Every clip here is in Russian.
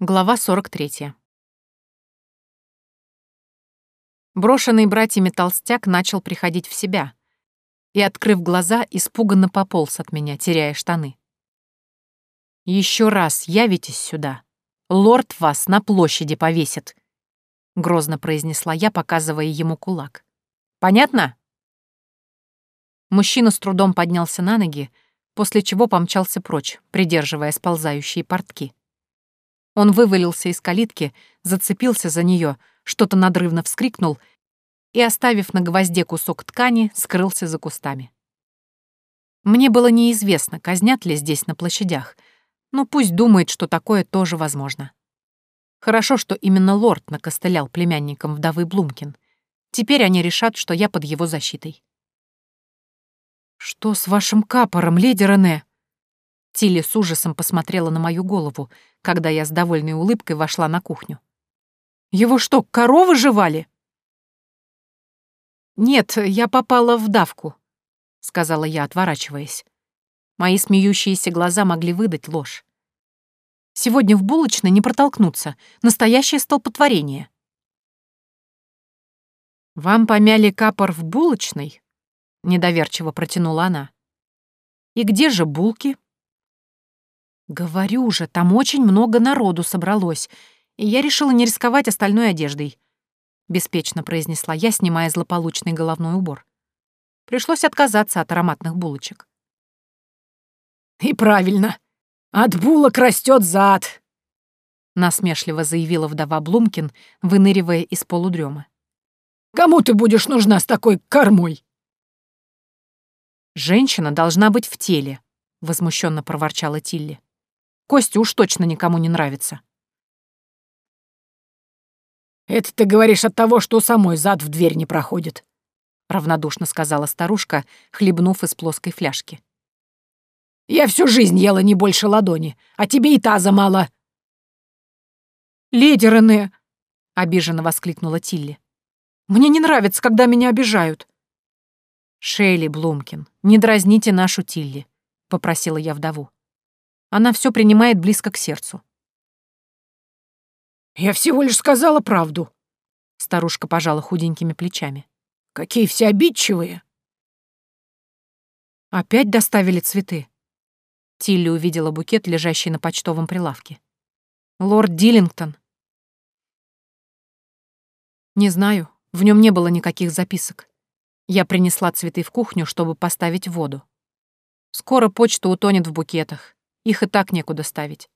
Глава 43. Брошенный братьями толстяк начал приходить в себя и, открыв глаза, испуганно пополз от меня, теряя штаны. «Еще раз явитесь сюда. Лорд вас на площади повесит», — грозно произнесла я, показывая ему кулак. «Понятно?» Мужчина с трудом поднялся на ноги, после чего помчался прочь, придерживая сползающие портки. Он вывалился из калитки, зацепился за нее, что-то надрывно вскрикнул и, оставив на гвозде кусок ткани, скрылся за кустами. Мне было неизвестно, казнят ли здесь на площадях, но пусть думает, что такое тоже возможно. Хорошо, что именно лорд накостылял племянникам вдовы Блумкин. Теперь они решат, что я под его защитой. «Что с вашим капором, леди Рене?» Тилли с ужасом посмотрела на мою голову, когда я с довольной улыбкой вошла на кухню. «Его что, коровы жевали?» «Нет, я попала в давку», — сказала я, отворачиваясь. Мои смеющиеся глаза могли выдать ложь. «Сегодня в булочной не протолкнуться. Настоящее столпотворение». «Вам помяли капор в булочной?» — недоверчиво протянула она. «И где же булки?» «Говорю же, там очень много народу собралось, и я решила не рисковать остальной одеждой», — беспечно произнесла я, снимая злополучный головной убор. Пришлось отказаться от ароматных булочек. «И правильно. От булок растет зад», — насмешливо заявила вдова Блумкин, выныривая из полудрема. «Кому ты будешь нужна с такой кормой?» «Женщина должна быть в теле», — возмущенно проворчала Тилли. Костя уж точно никому не нравится. «Это ты говоришь от того, что самой зад в дверь не проходит», — равнодушно сказала старушка, хлебнув из плоской фляжки. «Я всю жизнь ела не больше ладони, а тебе и таза мало». «Леди Рене!» — обиженно воскликнула Тилли. «Мне не нравится, когда меня обижают». «Шейли Блумкин, не дразните нашу Тилли», — попросила я вдову. Она все принимает близко к сердцу. «Я всего лишь сказала правду», — старушка пожала худенькими плечами. «Какие все обидчивые!» «Опять доставили цветы?» Тилли увидела букет, лежащий на почтовом прилавке. «Лорд Диллингтон». «Не знаю, в нем не было никаких записок. Я принесла цветы в кухню, чтобы поставить воду. Скоро почта утонет в букетах. Их и так некуда ставить.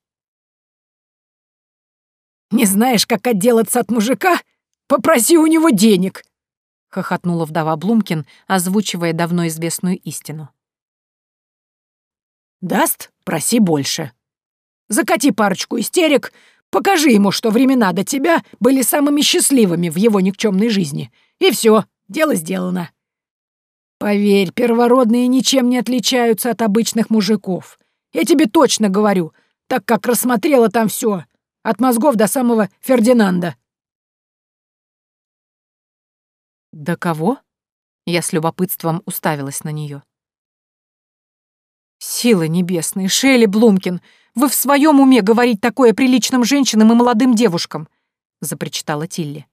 «Не знаешь, как отделаться от мужика? Попроси у него денег!» — хохотнула вдова Блумкин, озвучивая давно известную истину. «Даст? Проси больше. Закати парочку истерик, покажи ему, что времена до тебя были самыми счастливыми в его никчемной жизни. И все, дело сделано. Поверь, первородные ничем не отличаются от обычных мужиков. Я тебе точно говорю, так как рассмотрела там все, от мозгов до самого Фердинанда. «До кого?» Я с любопытством уставилась на нее. «Силы небесные, Шелли Блумкин, вы в своем уме говорить такое приличным женщинам и молодым девушкам?» — запричитала Тилли.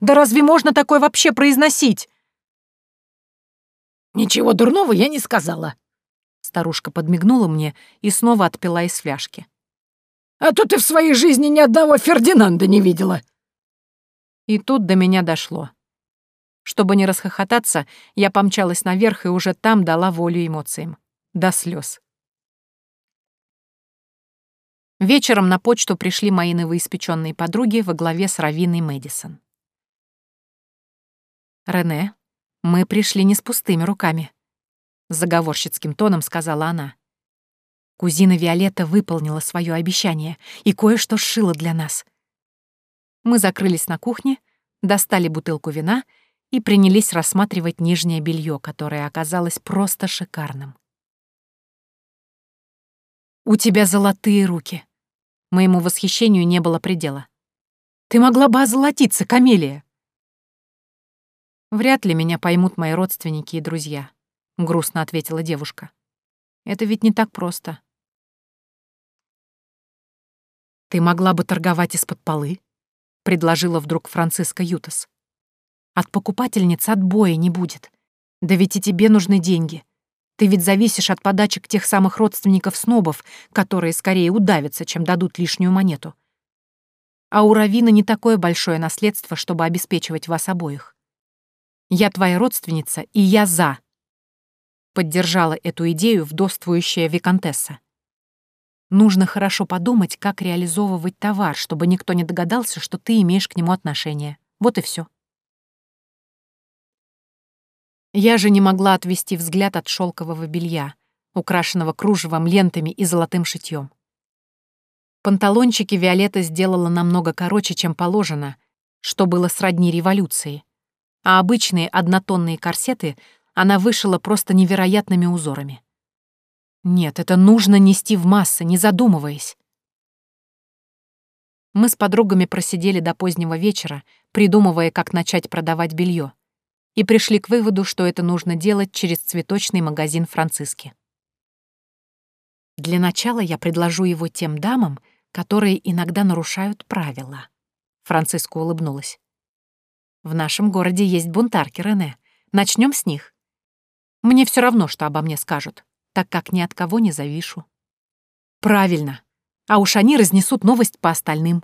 «Да разве можно такое вообще произносить?» «Ничего дурного я не сказала», Старушка подмигнула мне и снова отпила из фляжки. «А то ты в своей жизни ни одного Фердинанда не видела!» И тут до меня дошло. Чтобы не расхохотаться, я помчалась наверх и уже там дала волю эмоциям. До слез. Вечером на почту пришли мои новоиспеченные подруги во главе с Равиной Мэдисон. «Рене, мы пришли не с пустыми руками», заговорщицким тоном сказала она. Кузина Виолетта выполнила свое обещание и кое-что сшила для нас. Мы закрылись на кухне, достали бутылку вина и принялись рассматривать нижнее белье, которое оказалось просто шикарным. «У тебя золотые руки!» Моему восхищению не было предела. «Ты могла бы озолотиться, Камелия!» Вряд ли меня поймут мои родственники и друзья. — грустно ответила девушка. «Это ведь не так просто». «Ты могла бы торговать из-под полы», — предложила вдруг Франциска Ютас. «От покупательниц отбоя не будет. Да ведь и тебе нужны деньги. Ты ведь зависишь от подачек тех самых родственников-снобов, которые скорее удавятся, чем дадут лишнюю монету. А у Равина не такое большое наследство, чтобы обеспечивать вас обоих. Я твоя родственница, и я за. Поддержала эту идею вдовствующая виконтесса. Нужно хорошо подумать, как реализовывать товар, чтобы никто не догадался, что ты имеешь к нему отношение. Вот и все. Я же не могла отвести взгляд от шелкового белья, украшенного кружевом, лентами и золотым шитьем. Панталончики Виолетта сделала намного короче, чем положено, что было сродни революции, а обычные однотонные корсеты она вышила просто невероятными узорами. Нет, это нужно нести в массы, не задумываясь. Мы с подругами просидели до позднего вечера, придумывая, как начать продавать белье, и пришли к выводу, что это нужно делать через цветочный магазин Франциски. Для начала я предложу его тем дамам, которые иногда нарушают правила. Франциска улыбнулась. В нашем городе есть бунтарки, Рене. Начнем с них. Мне все равно, что обо мне скажут так как ни от кого не завишу. Правильно. А уж они разнесут новость по остальным.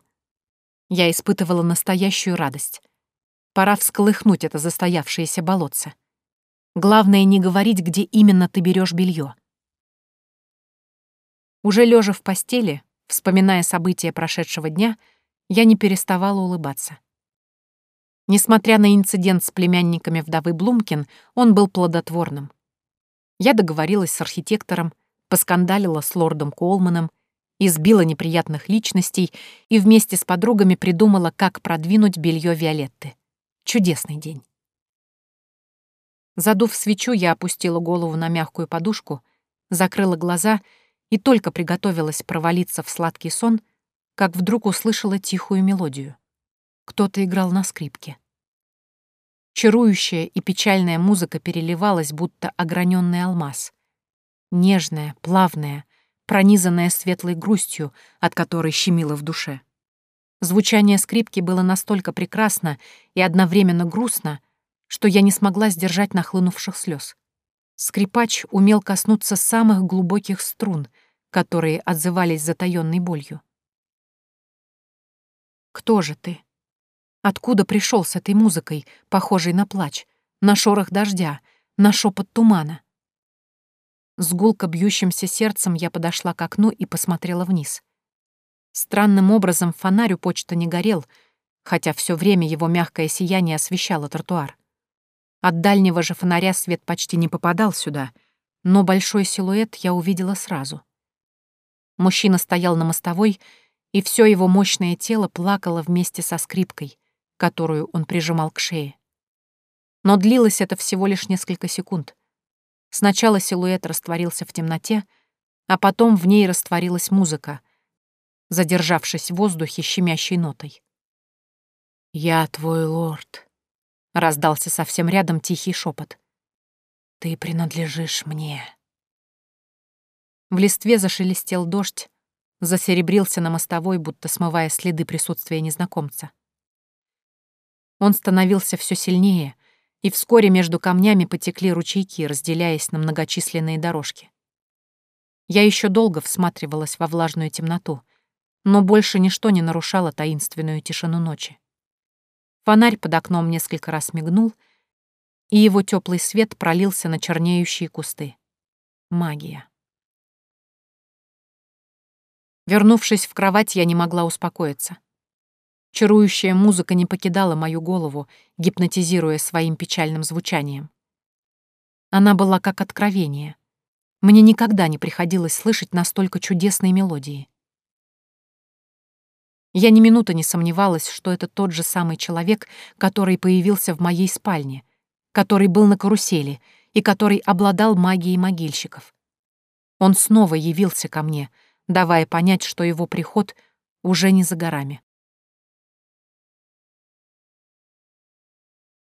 Я испытывала настоящую радость. Пора всколыхнуть это застоявшееся болотце. Главное не говорить, где именно ты берешь белье. Уже лежа в постели, вспоминая события прошедшего дня, я не переставала улыбаться. Несмотря на инцидент с племянниками вдовы Блумкин, он был плодотворным. Я договорилась с архитектором, поскандалила с лордом Колманом, избила неприятных личностей и вместе с подругами придумала, как продвинуть белье Виолетты. Чудесный день. Задув свечу, я опустила голову на мягкую подушку, закрыла глаза и только приготовилась провалиться в сладкий сон, как вдруг услышала тихую мелодию. Кто-то играл на скрипке. Чарующая и печальная музыка переливалась, будто ограненный алмаз. Нежная, плавная, пронизанная светлой грустью, от которой щемило в душе. Звучание скрипки было настолько прекрасно и одновременно грустно, что я не смогла сдержать нахлынувших слез. Скрипач умел коснуться самых глубоких струн, которые отзывались затаённой болью. «Кто же ты?» Откуда пришел с этой музыкой, похожей на плач, на шорох дождя, на шепот тумана? С гулко бьющимся сердцем я подошла к окну и посмотрела вниз. Странным образом фонарь у почты не горел, хотя все время его мягкое сияние освещало тротуар. От дальнего же фонаря свет почти не попадал сюда, но большой силуэт я увидела сразу. Мужчина стоял на мостовой, и все его мощное тело плакало вместе со скрипкой, которую он прижимал к шее. Но длилось это всего лишь несколько секунд. Сначала силуэт растворился в темноте, а потом в ней растворилась музыка, задержавшись в воздухе щемящей нотой. «Я твой лорд», — раздался совсем рядом тихий шепот. «Ты принадлежишь мне». В листве зашелестел дождь, засеребрился на мостовой, будто смывая следы присутствия незнакомца. Он становился все сильнее, и вскоре между камнями потекли ручейки, разделяясь на многочисленные дорожки. Я еще долго всматривалась во влажную темноту, но больше ничто не нарушало таинственную тишину ночи. Фонарь под окном несколько раз мигнул, и его теплый свет пролился на чернеющие кусты. Магия. Вернувшись в кровать, я не могла успокоиться. Чарующая музыка не покидала мою голову, гипнотизируя своим печальным звучанием. Она была как откровение. Мне никогда не приходилось слышать настолько чудесные мелодии. Я ни минуты не сомневалась, что это тот же самый человек, который появился в моей спальне, который был на карусели и который обладал магией могильщиков. Он снова явился ко мне, давая понять, что его приход уже не за горами.